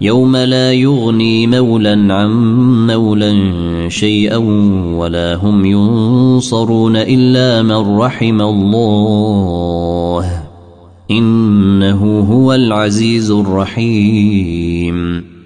يوم لا يغني مولا عن مولا شيئا ولا هم ينصرون إلا من رحم الله. إنه هو العزيز الرحيم.